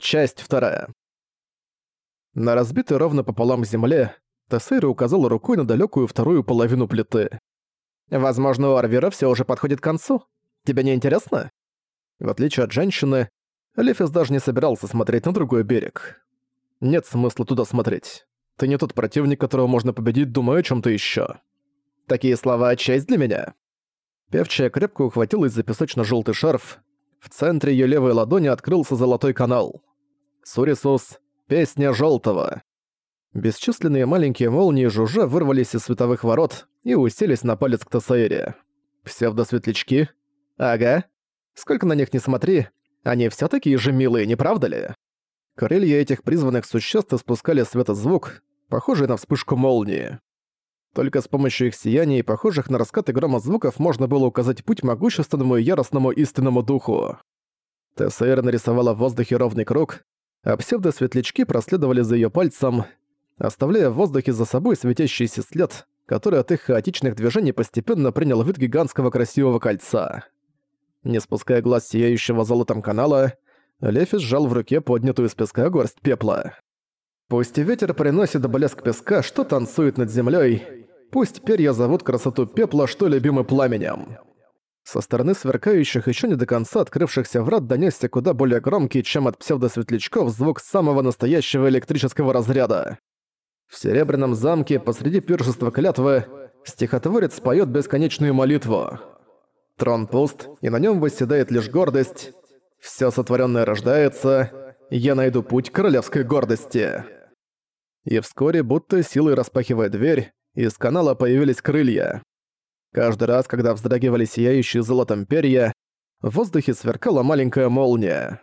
Часть вторая. На разбитой ровно пополам земле Тессейра указала рукой на далекую вторую половину плиты. «Возможно, у Арвира все уже подходит к концу. Тебе не интересно?» В отличие от женщины, Лефис даже не собирался смотреть на другой берег. Нет смысла туда смотреть. Ты не тот противник, которого можно победить, думая о чем то еще. Такие слова — честь для меня. Певчая крепко ухватилась за песочно желтый шарф. В центре ее левой ладони открылся золотой канал. Сурисус — песня желтого. Бесчисленные маленькие молнии жужжа вырвались из световых ворот и уселись на палец к Тесаире. Псевдосветлячки? Ага. Сколько на них не смотри, они все такие же милые, не правда ли? Крылья этих призванных существ испускали светозвук, похожий на вспышку молнии. Только с помощью их сияний, похожих на раскаты грома звуков, можно было указать путь могущественному и яростному истинному духу. Тесаира нарисовала в воздухе ровный круг, а псевдосветлячки проследовали за ее пальцем, оставляя в воздухе за собой светящийся след, который от их хаотичных движений постепенно принял вид гигантского красивого кольца. Не спуская глаз сияющего золотом канала, Лефис сжал в руке поднятую из песка горсть пепла. Пусть ветер приносит блеск песка, что танцует над землей, пусть перья зовут красоту пепла, что любимы пламенем. Со стороны сверкающих еще не до конца открывшихся врат донесся куда более громкий, чем от псевдосветлячков, звук самого настоящего электрического разряда. В Серебряном замке посреди пиршества клятвы стихотворец поет бесконечную молитву. Трон пуст, и на нем восседает лишь гордость. Все сотворенное рождается, я найду путь королевской гордости. И вскоре, будто силой распахивая дверь, из канала появились крылья. Каждый раз, когда вздрагивали сияющие золотом перья, в воздухе сверкала маленькая молния.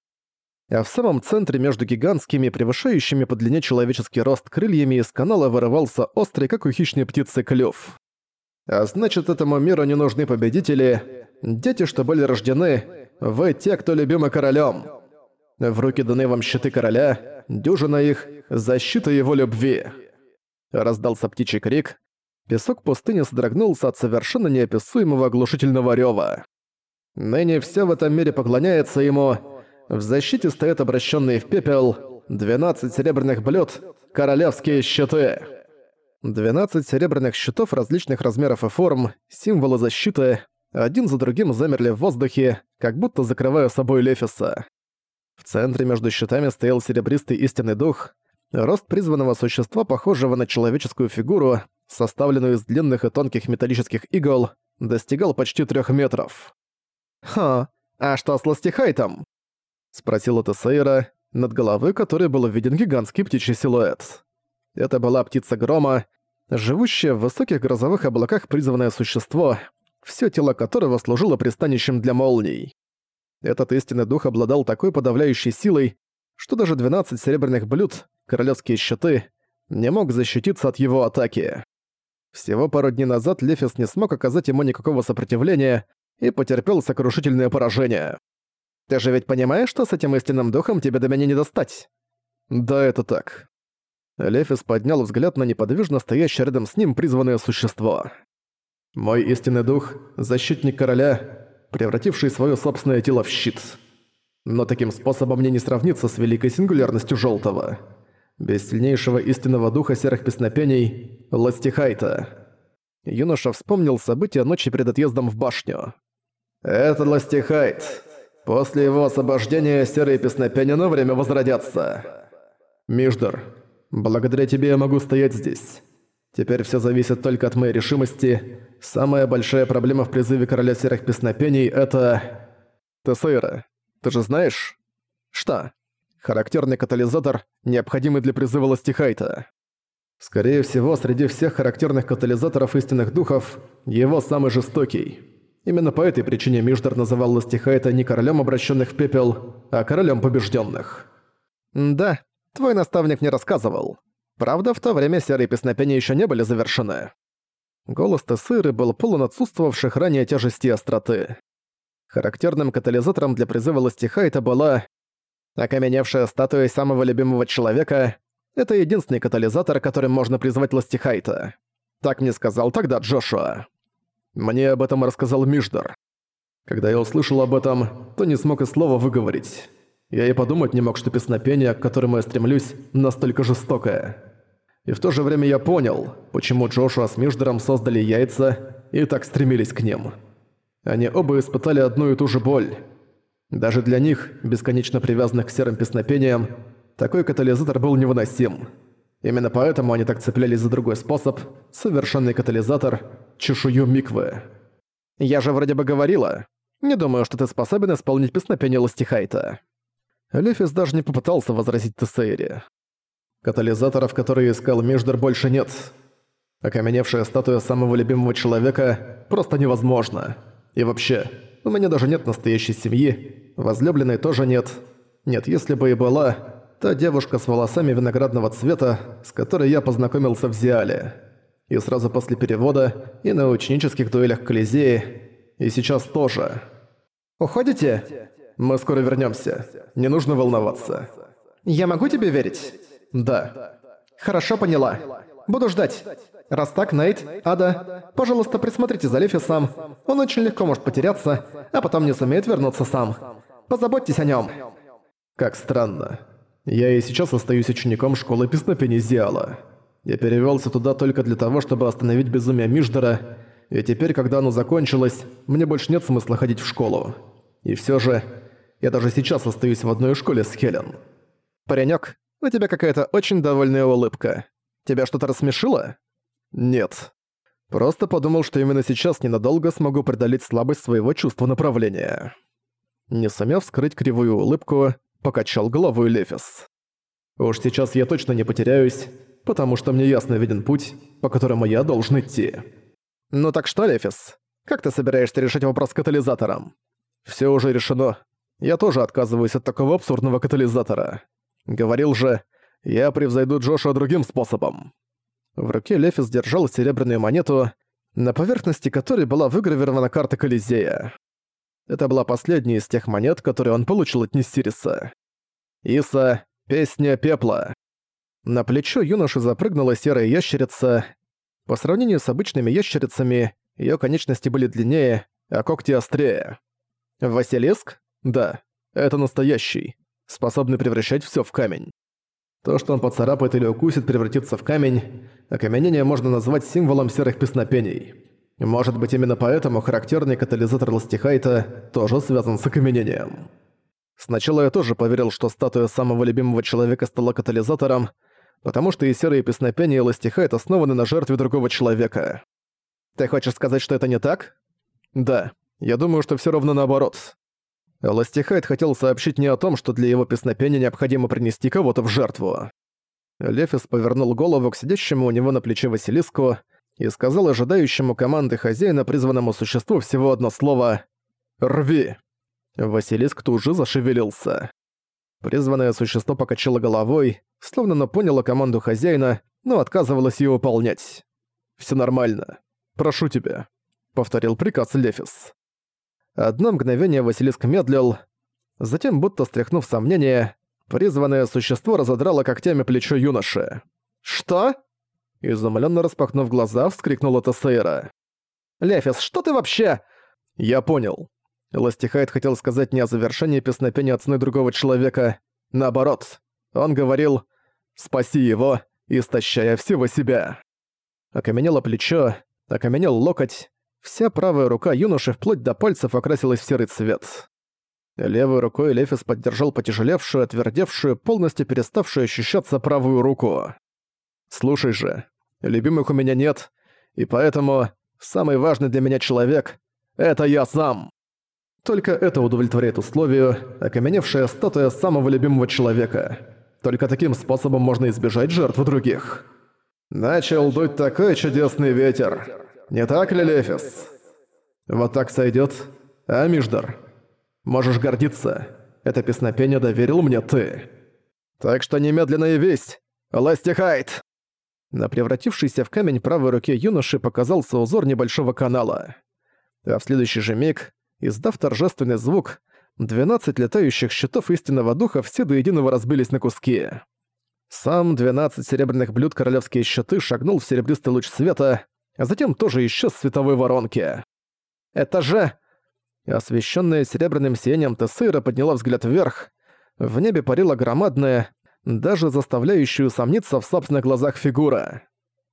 А в самом центре между гигантскими, превышающими по длине человеческий рост крыльями из канала вырывался острый, как у хищной птицы, клюв. А значит, этому миру не нужны победители, дети, что были рождены, вы те, кто любимы королем. В руки даны вам щиты короля, дюжина их, защита его любви. Раздался птичий крик, Песок пустыни содрогнулся от совершенно неописуемого оглушительного рёва. Ныне всё в этом мире поклоняется ему. В защите стоят обращенные в пепел 12 серебряных блюд, королевские щиты. 12 серебряных щитов различных размеров и форм, символы защиты, один за другим замерли в воздухе, как будто закрывая собой Лефиса. В центре между щитами стоял серебристый истинный дух, рост призванного существа, похожего на человеческую фигуру, составленную из длинных и тонких металлических игл, достигал почти трех метров. «Ха, а что с Ластихайтом?» — спросила Тесейра, над головой которой был виден гигантский птичий силуэт. Это была птица грома, живущее в высоких грозовых облаках призванное существо, все тело которого служило пристанищем для молний. Этот истинный дух обладал такой подавляющей силой, что даже 12 серебряных блюд, королевские щиты, не мог защититься от его атаки. Всего пару дней назад Лефис не смог оказать ему никакого сопротивления и потерпел сокрушительное поражение. Ты же ведь понимаешь, что с этим истинным духом тебе до меня не достать? Да, это так. Лефис поднял взгляд на неподвижно стоящее рядом с ним призванное существо. Мой истинный дух — защитник короля, превративший свое собственное тело в щит. Но таким способом мне не сравниться с великой сингулярностью Желтого без сильнейшего истинного духа серых песнопений Ластихайта. Юноша вспомнил события ночи перед отъездом в башню. «Это Ластихайт. После его освобождения серые песнопения на время возродятся. Миждер, благодаря тебе я могу стоять здесь. Теперь все зависит только от моей решимости. Самая большая проблема в призыве Короля Серых Песнопений — это... Тесейра, ты же знаешь? Что? Характерный катализатор, необходимый для призыва Ластихайта. Скорее всего, среди всех характерных катализаторов истинных духов, его самый жестокий. Именно по этой причине Миждар называл Ластихайта не королем обращенных в пепел, а королем побежденных. «Да, твой наставник не рассказывал. Правда, в то время серые песнопения еще не были завершены». Голос Тессыры был полон отсутствовавших ранее тяжести и остроты. Характерным катализатором для призыва Ластихайта была Окаменевшая статуя самого любимого человека — это единственный катализатор, которым можно призвать Ластихайта. Так мне сказал тогда Джошуа. Мне об этом рассказал Миждар. Когда я услышал об этом, то не смог и слова выговорить. Я и подумать не мог, что песнопение, к которому я стремлюсь, настолько жестокое. И в то же время я понял, почему Джошуа с Миждером создали яйца и так стремились к ним. Они оба испытали одну и ту же боль. Даже для них, бесконечно привязанных к серым песнопениям, такой катализатор был невыносим. Именно поэтому они так цеплялись за другой способ – совершенный катализатор – чешую миквы. «Я же вроде бы говорила. Не думаю, что ты способен исполнить песнопение Ластихайта». Лефис даже не попытался возразить Тесейре. Катализаторов, которые искал Междер, больше нет. Окаменевшая статуя самого любимого человека просто невозможно. И вообще, у меня даже нет настоящей семьи, возлюбленной тоже нет. Нет, если бы и была, та девушка с волосами виноградного цвета, с которой я познакомился в Зиале. И сразу после перевода, и на ученических дуэлях Колизеи, и сейчас тоже. «Уходите?» «Мы скоро вернемся. Не нужно волноваться». «Я могу тебе верить?» «Да». «Хорошо, поняла. Буду ждать. Раз так, Нейт, Ада, пожалуйста, присмотрите за Лефисом. Он очень легко может потеряться, а потом не сумеет вернуться сам. Позаботьтесь о нем. Как странно. Я и сейчас остаюсь учеником школы песнопений Зиала. Я перевелся туда только для того, чтобы остановить безумие Миждера, и теперь, когда оно закончилось, мне больше нет смысла ходить в школу. И все же, я даже сейчас остаюсь в одной школе с Хелен. Паренек, у тебя какая-то очень довольная улыбка. Тебя что-то рассмешило? Нет. Просто подумал, что именно сейчас ненадолго смогу преодолеть слабость своего чувства направления. Не сумев скрыть кривую улыбку, покачал головой Лефис. «Уж сейчас я точно не потеряюсь, потому что мне ясно виден путь, по которому я должен идти». «Ну так что, Лефис, как ты собираешься решить вопрос с катализатором?» «Всё уже решено. Я тоже отказываюсь от такого абсурдного катализатора. Говорил же, я превзойду Джошуа другим способом». В руке Лефис держал серебряную монету, на поверхности которой была выгравирована карта Колизея. Это была последняя из тех монет, которые он получил от Несириса. Иса — песня пепла. На плечо юноши запрыгнула серая ящерица. По сравнению с обычными ящерицами, ее конечности были длиннее, а когти острее. Василиск? Да, это настоящий, способный превращать все в камень. То, что он поцарапает или укусит, превратится в камень. Окаменение можно назвать символом серых песнопений. Может быть, именно поэтому характерный катализатор Ластихайта тоже связан с окаменением. Сначала я тоже поверил, что статуя самого любимого человека стала катализатором, потому что и серые песнопения Ластихайт основаны на жертве другого человека. Ты хочешь сказать, что это не так? Да, я думаю, что все ровно наоборот. Ластихайт хотел сообщить не о том, что для его песнопения необходимо принести кого-то в жертву. Лефис повернул голову к сидящему у него на плече Василиску, и сказал ожидающему команды хозяина призванному существу всего одно слово «Рви!». Василиск тут же зашевелился. Призванное существо покачало головой, словно оно поняло команду хозяина, но отказывалось ее выполнять. «Всё нормально. Прошу тебя», — повторил приказ Лефис. Одно мгновение Василиск медлил, затем, будто стряхнув сомнения, призванное существо разодрало когтями плечо юноши. «Что?» Изумленно распахнув глаза, вскрикнула Тесейра. «Лефис, что ты вообще...» «Я понял». Ластихайт хотел сказать не о завершении песнопения от сны другого человека. Наоборот. Он говорил «Спаси его, истощая всего себя». Окаменело плечо, окаменел локоть. Вся правая рука юноши вплоть до пальцев окрасилась в серый цвет. Левой рукой Лефис поддержал потяжелевшую, отвердевшую, полностью переставшую ощущаться правую руку. Слушай же, любимых у меня нет, и поэтому самый важный для меня человек — это я сам. Только это удовлетворяет условию, окаменевшая статуя самого любимого человека. Только таким способом можно избежать жертв других. Начал дуть такой чудесный ветер. Не так ли, Лефис? Вот так сойдет, а, Миждар? Можешь гордиться. Это песнопение доверил мне ты. Так что немедленно явись, Ластихайт! На превратившейся в камень правой руке юноши показался узор небольшого канала. А в следующий же миг, издав торжественный звук, 12 летающих щитов истинного духа все до единого разбились на куски. Сам 12 серебряных блюд королевские щиты шагнул в серебристый луч света, а затем тоже исчез в световой воронке. «Это же...» Освещенная серебряным сиянием Тессейра подняла взгляд вверх. В небе парила громадная, даже заставляющую сомниться в собственных глазах фигура.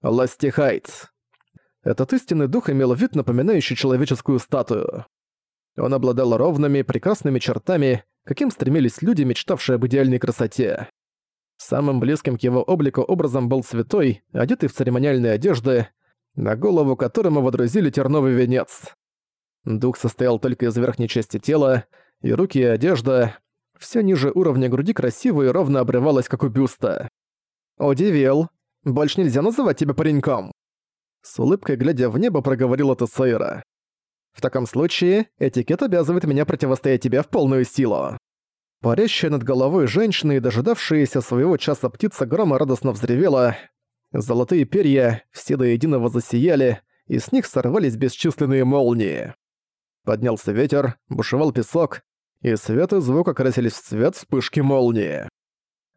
Ластихайт. Этот истинный дух имел вид, напоминающий человеческую статую. Он обладал ровными, прекрасными чертами, каким стремились люди, мечтавшие об идеальной красоте. Самым близким к его облику образом был святой, одетый в церемониальные одежды, на голову которому водрузили терновый венец. Дух состоял только из верхней части тела, и руки и одежда, все ниже уровня груди красиво и ровно обрывалось, как у бюста. «Удивил. Больше нельзя называть тебя пареньком!» С улыбкой глядя в небо, проговорила Тесейра. «В таком случае, этикет обязывает меня противостоять тебе в полную силу». Парящая над головой женщина и дожидавшаяся своего часа птица грома радостно взревела. Золотые перья все до единого засияли, и с них сорвались бесчисленные молнии. Поднялся ветер, бушевал песок, и свет и звук окрасились в цвет вспышки молнии.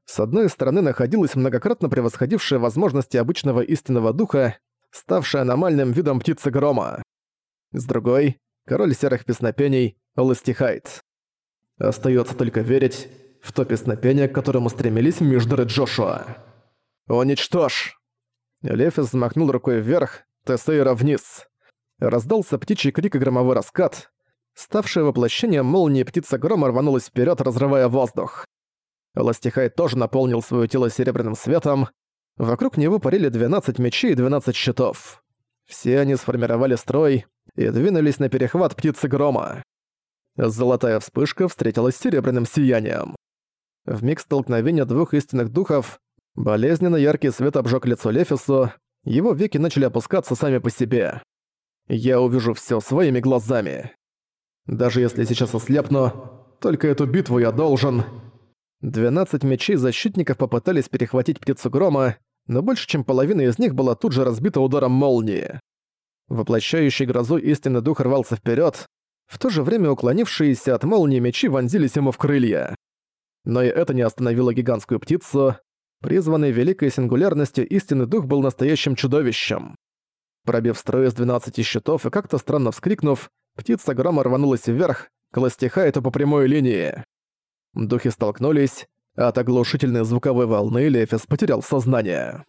С одной стороны находилась многократно превосходившая возможности обычного истинного духа, ставшая аномальным видом птицы грома. С другой — король серых песнопений Ластихайт. Остается только верить в то песнопение, к которому стремились Миждер и Джошуа. «Уничтожь!» Лефис взмахнул рукой вверх, Тесейра вниз. Раздался птичий крик и громовой раскат. Ставшая воплощением молнии птица грома рванулась вперед, разрывая воздух. Ластихай тоже наполнил свое тело серебряным светом. Вокруг него парили 12 мечей и 12 щитов. Все они сформировали строй и двинулись на перехват птицы грома. Золотая вспышка встретилась с серебряным сиянием. В миг столкновения двух истинных духов болезненно яркий свет обжег лицо Лефису, его веки начали опускаться сами по себе. Я увижу все своими глазами. Даже если сейчас ослепну, только эту битву я должен... 12 мечей защитников попытались перехватить птицу грома, но больше чем половина из них была тут же разбита ударом молнии. Воплощающий грозу истинный дух рвался вперед, в то же время уклонившиеся от молнии мечи вонзились ему в крылья. Но и это не остановило гигантскую птицу. Призванный великой сингулярностью истинный дух был настоящим чудовищем. Пробив строй из 12 щитов и как-то странно вскрикнув, птица грома рванулась вверх, к Ластихайту по прямой линии. Духи столкнулись, от оглушительной звуковой волны Лефис потерял сознание.